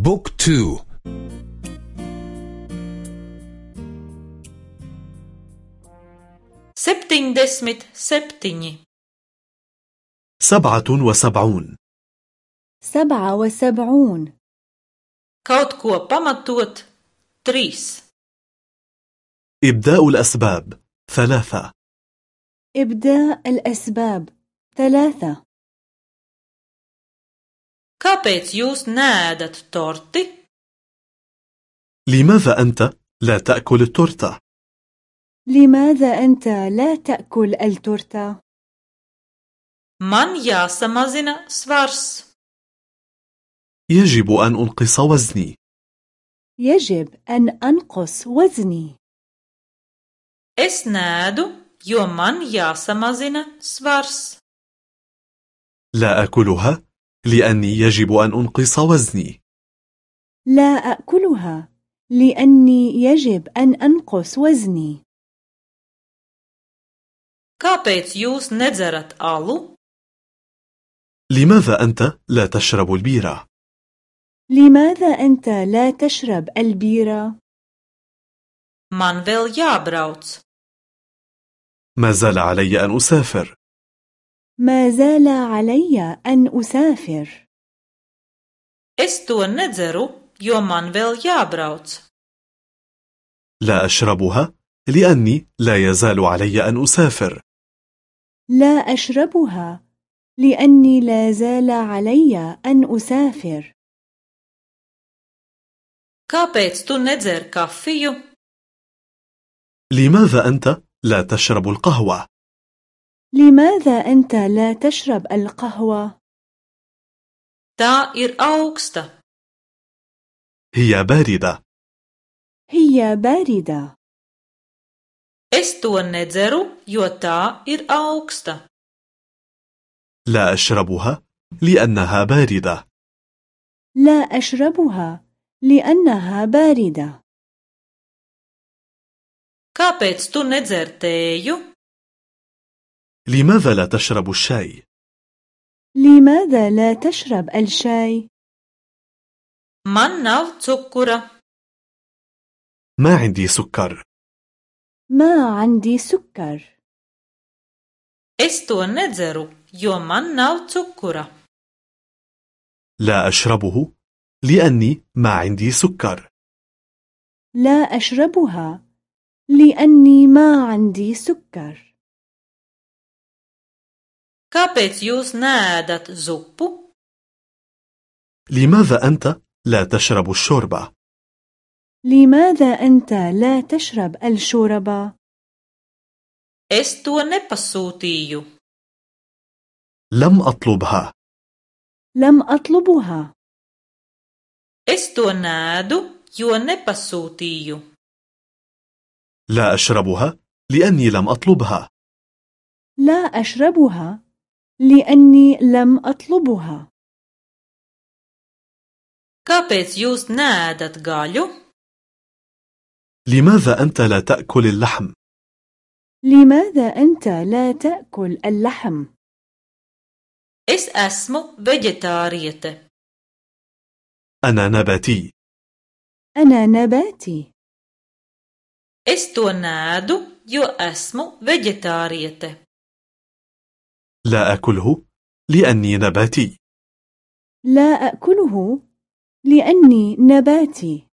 بوك تو septiņdesmit septiņi, سبعة وسبعون. سبعة وسبعون. Kaut ko pamatot trīs, إبداء الأسباب ثلاثة. إبداء الأسباب ثلاثة. Kāpēc jūs nēdat torti? لماذا أنت لا تأكل التورتة؟ لماذا أنت لا تأكل التورتة؟ Man jāsamazina svars, يجب أن أنقص وزني يجب أن أنقص وزني es nēdu, jo man jāsamazina svars. لا أكلها لأني يجب أن أنقص وزني لا أكلها لأني يجب أن أنقص وزني Kāpēc jūs nedzerat alu? لماذا أنت لا تشرب البيرة؟ لماذا أنت لا تشرب البيرة؟ Man vēl jābrauc. ما زال علي أن أسافر ما زال علي أن أسافر Es to nedzeru, jo man vēl jābrauc. لا أشربها لأني لا يزال علي أن أسافر لا أشربها لأني لا زال علي أن أسافر Kāpēc tu nedzer kafiju? لماذا أنت لا تشرب القهوة؟ لماذا أنت لا تشرب القهوة؟ Tā ir augsta. هي باردة هي باردة Es to nedzeru, jo tā ir augsta. لا أشربها لأنها باردة لا أشربها لأنها باردة Kāpēc tu nedzer tēju? لماذا لا تشرب الشاي؟ لماذا لا تشرب الشاي؟ Nav cukura. ما عندي سكر ما عندي سكر Es to nedzeru, jo man nav cukura. لا أشربه لأني ما عندي سكر لا أشربها لأني ما عندي سكر Kāpēc jūs nēdat zupu? لماذا أنت لا تشرب الشوربة؟ لماذا أنت لا تشرب الشوربة؟ Es to nepasūtīju. لم أطلبها لم أطلبها Es to nēdu, jo nepasūtīju. لا أشربها لأني لم أطلبها لا أشربها لأني لم أطلبها Kāpēc jūs nēdat gaļu? لماذا أنت لا تأكل اللحم؟ لماذا أنت لا تأكل اللحم؟ Es esmu veģetāriete. أنا نباتي أنا نباتي Es to nēdu, jo esmu veģetāriete. لا أكله لأني نباتي. لا أكله لأني نباتي.